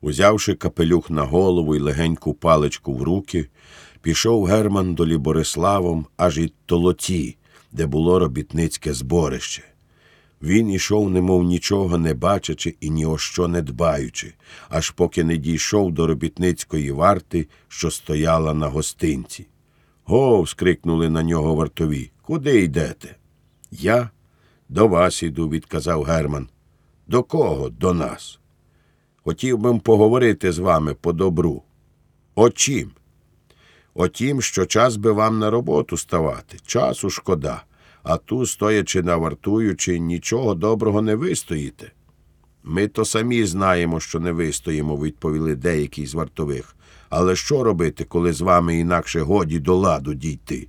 Узявши капелюх на голову і легеньку паличку в руки, пішов Герман до Лібориславом аж і толоті, де було робітницьке зборище. Він ішов, немов нічого не бачачи і ні о що не дбаючи, аж поки не дійшов до робітницької варти, що стояла на гостинці. Го. скрикнули на нього вартові. Куди йдете? Я до вас іду, відказав Герман. До кого? До нас. Хотів би поговорити з вами по добру. О чим? О тім, що час би вам на роботу ставати. Часу шкода, а ту, стоячи на вартуючи, нічого доброго не вистоїте. Ми то самі знаємо, що не вистоїмо, відповіли деякі з вартових. Але що робити, коли з вами інакше годі до ладу дійти?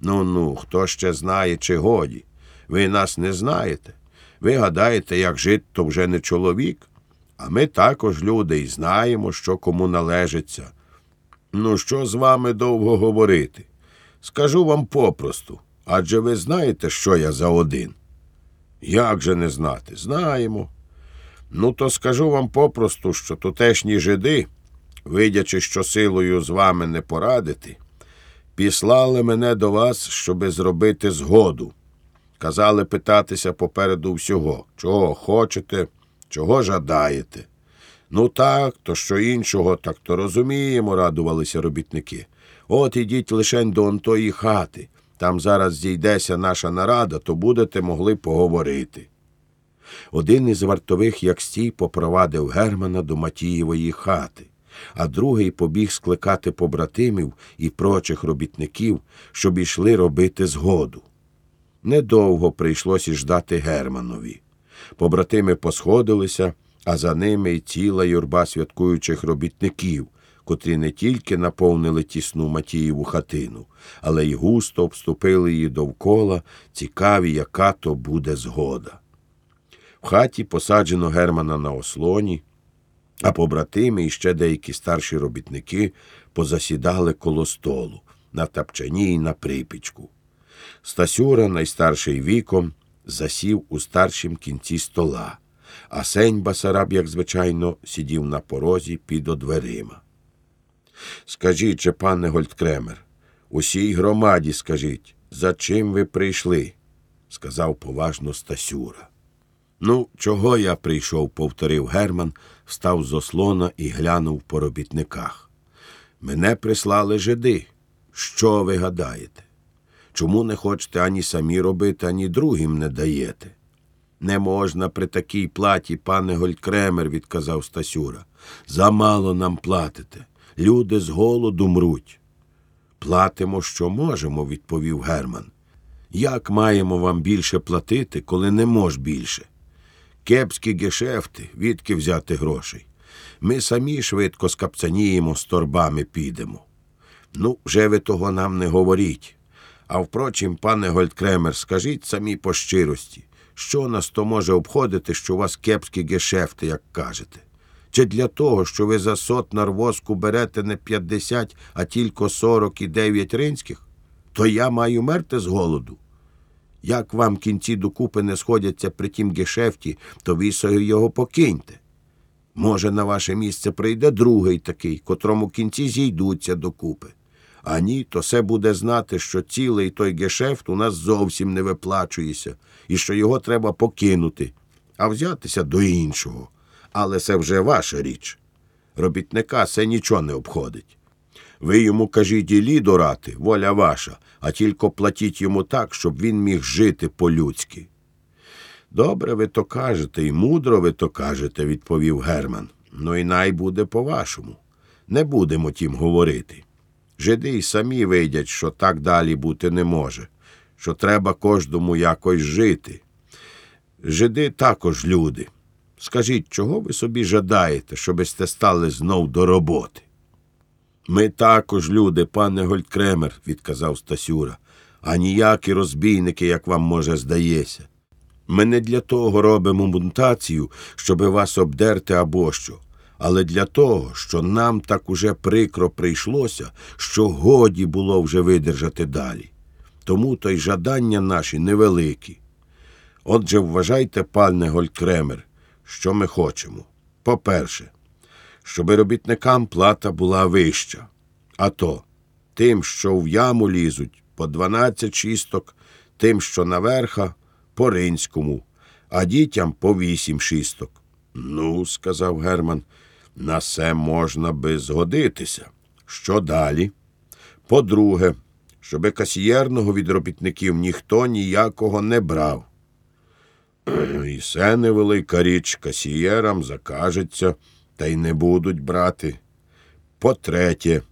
Ну ну, хто ще знає, чи годі? Ви нас не знаєте. Ви гадаєте, як жити, то вже не чоловік. А ми також люди і знаємо, що кому належиться. Ну, що з вами довго говорити? Скажу вам попросту, адже ви знаєте, що я за один. Як же не знати? Знаємо. Ну, то скажу вам попросту, що тутешні жиди, видячи, що силою з вами не порадити, післали мене до вас, щоби зробити згоду. Казали питатися попереду всього, чого хочете, чого жадаєте. Ну так, то що іншого, так то розуміємо, радувалися робітники. От ідіть лишень до онтої хати. Там зараз зійдеся наша нарада, то будете могли поговорити. Один із вартових, як стій, попровадив Германа до Матієвої хати, а другий побіг скликати побратимів і прочих робітників, щоб ішли робити згоду. Недовго прийшлося ждати Германові. Побратими посходилися, а за ними й ціла юрба святкуючих робітників, котрі не тільки наповнили тісну Матієву хатину, але й густо обступили її довкола, цікаві, яка то буде згода. В хаті посаджено Германа на ослоні, а побратими і ще деякі старші робітники позасідали коло столу на тапчані і на припічку. Стасюра, найстарший віком, засів у старшім кінці стола, а сень Басараб, як звичайно, сидів на порозі під одверима. Скажіть же, пане Гольдкремер, усій громаді скажіть, за чим ви прийшли? сказав поважно Стасюра. Ну, чого я прийшов, повторив Герман, встав з ослона і глянув по робітниках. Мене прислали жиди. Що ви гадаєте? Чому не хочете ані самі робити, ані другим не даєте? Не можна при такій платі, пане Голькремер, відказав Стасюра. Замало нам платите. Люди з голоду мруть. Платимо, що можемо, відповів Герман. Як маємо вам більше платити, коли не мож більше? Кепські гешефти, відки взяти грошей. Ми самі швидко скапцаніємо, з торбами підемо. Ну, вже ви того нам не говоріть. А впрочем, пане Гольдкремер, скажіть самі по щирості, що нас то може обходити, що у вас кепські гешефти, як кажете? Чи для того, що ви за сот нарвозку берете не 50, а тільки 49 ринських? То я маю мерти з голоду. Як вам кінці докупи не сходяться при тім гешефті, то ви його покиньте. Може, на ваше місце прийде другий такий, котрому кінці зійдуться докупи. А ні, то все буде знати, що цілий той гешефт у нас зовсім не виплачується, і що його треба покинути, а взятися до іншого. Але це вже ваша річ. Робітника це нічого не обходить. Ви йому кажіть і лідорати, воля ваша, а тільки платіть йому так, щоб він міг жити по-людськи. Добре ви то кажете, і мудро ви то кажете, відповів Герман. Ну і най буде по-вашому. Не будемо тім говорити. Жиди й самі видять, що так далі бути не може, що треба кожному якось жити. Жиди також люди. Скажіть, чого ви собі жадаєте, щоби сте стали знов до роботи? Ми також люди, пане Гольдкремер, відказав Стасюра, а ніякі розбійники, як вам може здається. Ми не для того робимо мунтацію, щоби вас обдерти або що але для того, що нам так уже прикро прийшлося, що годі було вже видержати далі. Тому то й жадання наші невеликі. Отже, вважайте, пане Голькремер, що ми хочемо. По-перше, щоби робітникам плата була вища. А то тим, що в яму лізуть, по 12 шісток, тим, що наверха, по ринському, а дітям по вісім шісток. Ну, сказав Герман, на все можна би згодитися. Що далі? По-друге, щоби касієрного від робітників ніхто ніякого не брав. І це невелика річ касієрам закажеться, та й не будуть брати. По-третє,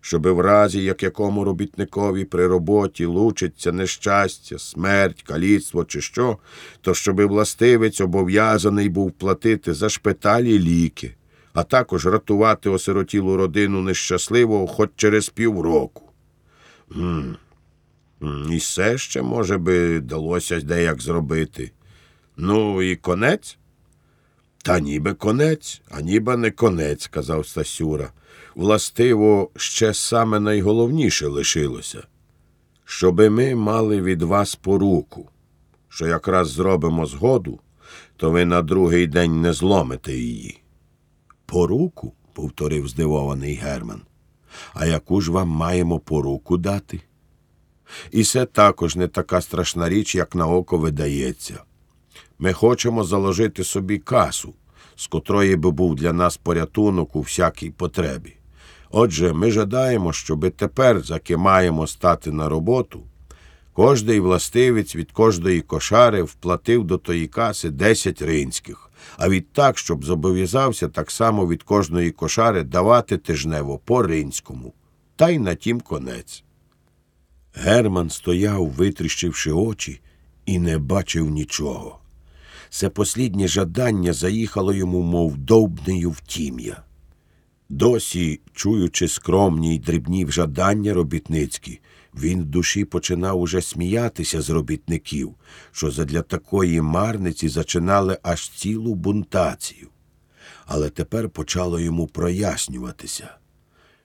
щоби в разі як якому робітникові при роботі лучиться нещастя, смерть, каліцтво чи що, то щоби властивець обов'язаний був платити за шпиталі ліки, а також рятувати осиротілу родину нещасливого хоч через півроку. М. М, І все ще, може би, далося деяк зробити. Ну, і конець? Та ніби конець, а ніби не конець, сказав Стасюра. Властиво, ще саме найголовніше лишилося. Щоби ми мали від вас поруку, що якраз зробимо згоду, то ви на другий день не зломите її. Поруку? повторив здивований Герман. А яку ж вам маємо поруку дати? І це також не така страшна річ, як на око видається. Ми хочемо заложити собі касу, з котрої би був для нас порятунок у всякій потребі. Отже, ми жадаємо, щоби тепер, заки маємо стати на роботу, кожний властивець від кожної кошари вплатив до тої каси 10 ринських, а відтак, щоб зобов'язався так само від кожної кошари давати тижнево по ринському, та й на тім конець. Герман стояв, витріщивши очі, і не бачив нічого. Це посліднє жадання заїхало йому, мов довбнею в тім'я. Досі, чуючи скромні й дрібні вжадання робітницькі, він в душі починав уже сміятися з робітників, що задля такої марниці зачинали аж цілу бунтацію. Але тепер почало йому прояснюватися.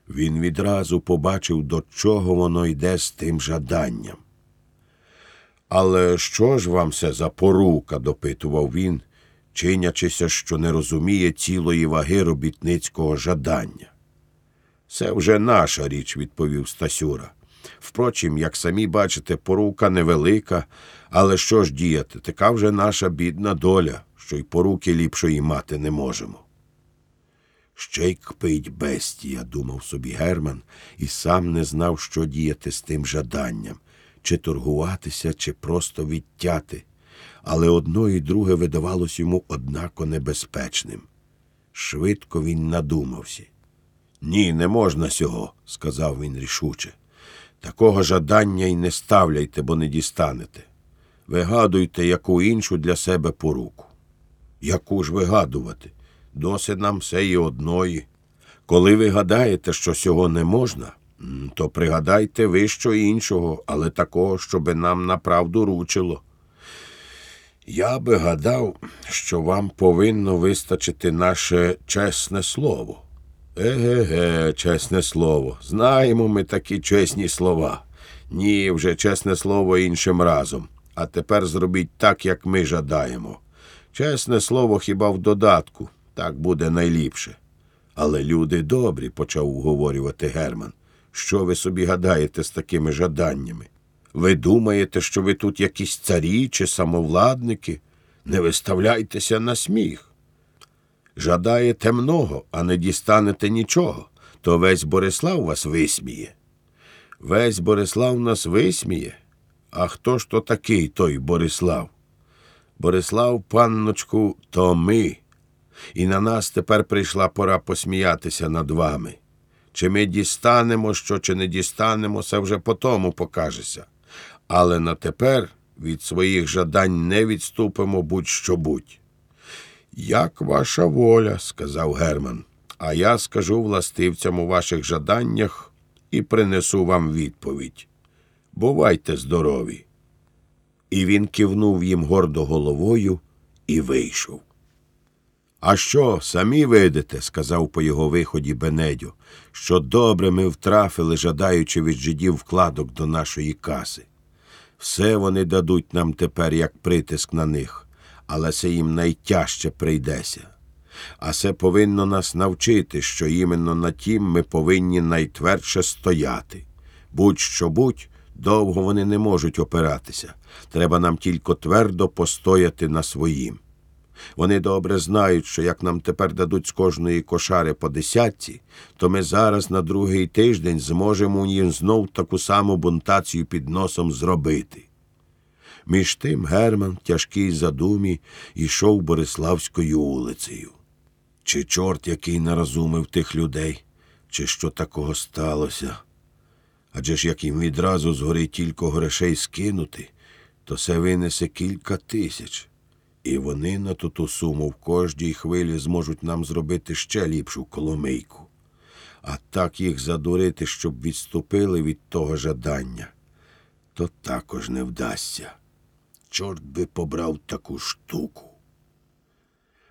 Він відразу побачив, до чого воно йде з тим жаданням. Але що ж вам це за порука? допитував він, чинячися, що не розуміє цілої ваги робітницького жадання. Це вже наша річ, відповів Стасюра. Впрочем, як самі бачите, порука невелика, але що ж діяти, така вже наша бідна доля, що й поруки ліпшої мати не можемо. Ще й кпить бестія, думав собі Герман, і сам не знав, що діяти з тим жаданням, чи торгуватися, чи просто відтяти. Але одно і друге видавалось йому однако небезпечним. Швидко він надумався. Ні, не можна сього, сказав він рішуче. Такого жадання й не ставляйте, бо не дістанете. Вигадуйте яку іншу для себе поруку. Яку ж вигадувати? Досить нам все і одної. Коли ви гадаєте, що сього не можна, то пригадайте ви що іншого, але такого, щоби нам направду ручило. Я би гадав, що вам повинно вистачити наше чесне слово. Еге-ге, чесне слово. Знаємо ми такі чесні слова. Ні, вже чесне слово іншим разом. А тепер зробіть так, як ми жадаємо. Чесне слово хіба в додатку, так буде найліпше. Але люди добрі, почав уговорювати Герман. Що ви собі гадаєте з такими жаданнями? Ви думаєте, що ви тут якісь царі чи самовладники? Не виставляйтеся на сміх. Жадаєте много, а не дістанете нічого, то весь Борислав вас висміє. Весь Борислав нас висміє. А хто ж то такий той Борислав? Борислав, панночку, то ми. І на нас тепер прийшла пора посміятися над вами. Чи ми дістанемо що, чи не дістанемо, це вже потому покажеться. Але на тепер від своїх жадань не відступимо будь-що будь. Як ваша воля, сказав Герман, а я скажу властивцям у ваших жаданнях і принесу вам відповідь. Бувайте здорові. І він кивнув їм гордо головою і вийшов. А що, самі видите, сказав по його виході Бенедьо, що добре ми втрафили, жадаючи від жидів вкладок до нашої каси. Все вони дадуть нам тепер як притиск на них, але це їм найтяжче прийдеться. А це повинно нас навчити, що іменно на тім ми повинні найтвердше стояти. Будь-що будь, довго вони не можуть опиратися. Треба нам тільки твердо постояти на своїм. Вони добре знають, що як нам тепер дадуть з кожної кошари по десятці, то ми зараз на другий тиждень зможемо їм знов таку саму бунтацію під носом зробити. Між тим Герман, тяжкий задумі, йшов Бориславською вулицею. Чи чорт який наразумив тих людей, чи що такого сталося? Адже ж як їм відразу згори тільки грошей скинути, то це винесе кілька тисяч. І вони на ту ту суму в кожній хвилі зможуть нам зробити ще ліпшу коломийку. А так їх задурити, щоб відступили від того жадання, то також не вдасться. Чорт би побрав таку штуку.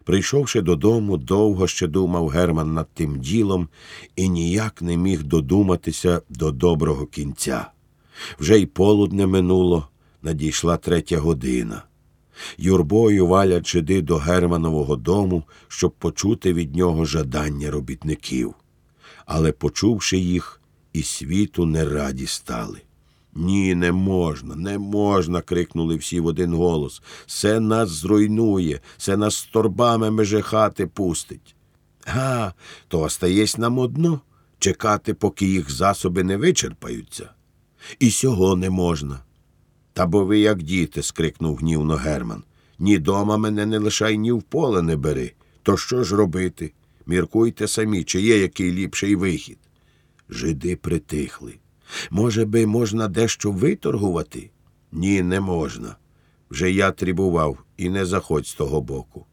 Прийшовши додому, довго ще думав Герман над тим ділом і ніяк не міг додуматися до доброго кінця. Вже й полудне минуло, надійшла третя година. Юрбою валять жиди до Германового дому, щоб почути від нього жадання робітників. Але, почувши їх, і світу не раді стали. Ні, не можна, не можна. крикнули всі в один голос. Се нас зруйнує, се нас з торбами меже хати пустить. Га, то остаєсь нам одно чекати, поки їх засоби не вичерпаються. І сього не можна. Та бо ви, як діти, скрикнув гнівно Герман. Ні дома мене не лишай, ні в поле не бери. То що ж робити? Міркуйте самі, чи є який ліпший вихід. Жиди притихли. Може би, можна дещо виторгувати? Ні, не можна. Вже я трібував і не заходь з того боку.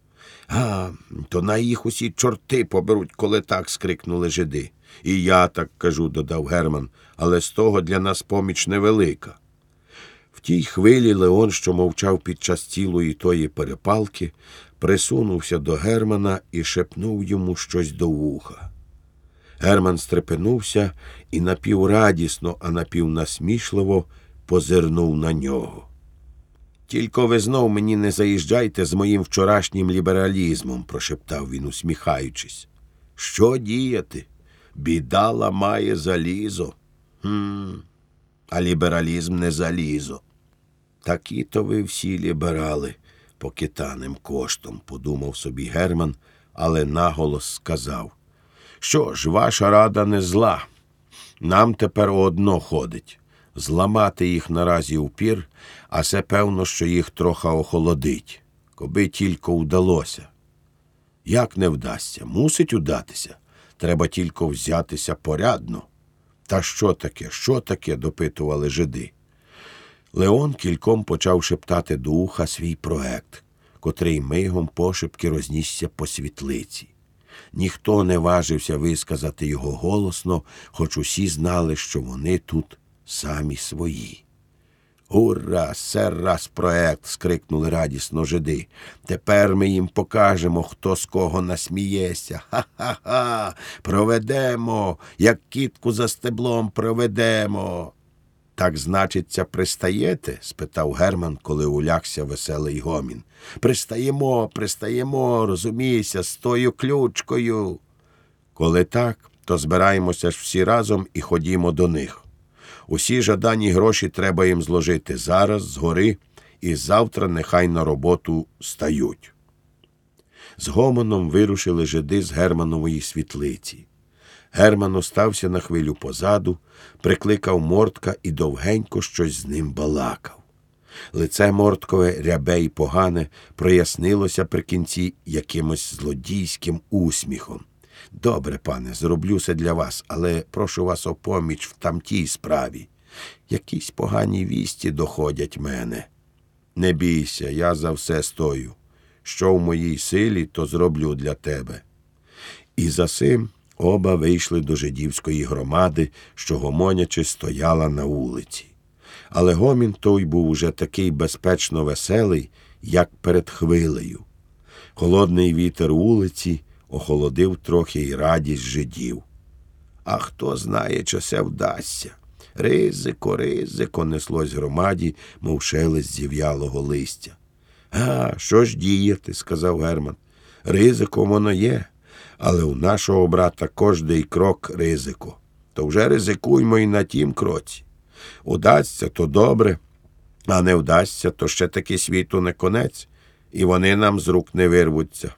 А, то на їх усі чорти поберуть, коли так скрикнули жиди. І я так кажу, додав Герман, але з того для нас поміч невелика. В тій хвилі Леон, що мовчав під час цілої тої перепалки, присунувся до Германа і шепнув йому щось до вуха. Герман стрепенувся і напіврадісно, а напівнасмішливо позирнув на нього. Тільки ви знов мені не заїжджайте з моїм вчорашнім лібералізмом, прошептав він, усміхаючись. Що діяти? Біда ламає залізо. Хм, а лібералізм не залізо. Такі то ви всі ліберали покитаним коштом, подумав собі Герман, але наголос сказав. Що ж, ваша рада не зла. Нам тепер одно ходить зламати їх наразі упір, а це певно, що їх трохи охолодить, коби тільки вдалося. Як не вдасться, мусить удатися. Треба тільки взятися порядно. Та що таке, що таке? допитували жиди. Леон кільком почав шептати до уха свій проект, котрий мигом пошепки рознісся по світлиці. Ніхто не важився висказати його голосно, хоч усі знали, що вони тут самі свої. Ура, сер раз проект. скрикнули радісно жиди. Тепер ми їм покажемо, хто з кого насміється. Ха-ха, ха проведемо, як кітку за стеблом проведемо. Так, значиться, пристаєте? спитав Герман, коли улягся веселий гомін. Пристаємо, пристаємо, розумійся, з тою ключкою. Коли так, то збираємося ж всі разом і ходімо до них. Усі жадані гроші треба їм зложити зараз, згори, і завтра нехай на роботу стають. З гомоном вирушили жиди з Германової світлиці. Герман остався на хвилю позаду, прикликав мортка і довгенько щось з ним балакав. Лице морткове, рябе й погане, прояснилося при кінці якимось злодійським усміхом. Добре, пане, зроблю це для вас, але прошу вас о поміч в тамтій справі. Якісь погані вісті доходять мене. Не бійся, я за все стою. Що в моїй силі, то зроблю для тебе. І за сим оба вийшли до жидівської громади, що гомонячи стояла на вулиці. Але гомін той був уже такий безпечно веселий, як перед хвилею. Холодний вітер вулиці охолодив трохи й радість жидів. А хто знає, чи це вдасться. Ризико, ризико, неслось громаді, мов шелест зів'ялого листя. А, що ж діяти, сказав Герман. Ризиком воно є, але у нашого брата кожний крок ризику. То вже ризикуймо і на тім кроці. Удасться то добре, а не вдасться, то ще таки світу не конець, і вони нам з рук не вирвуться.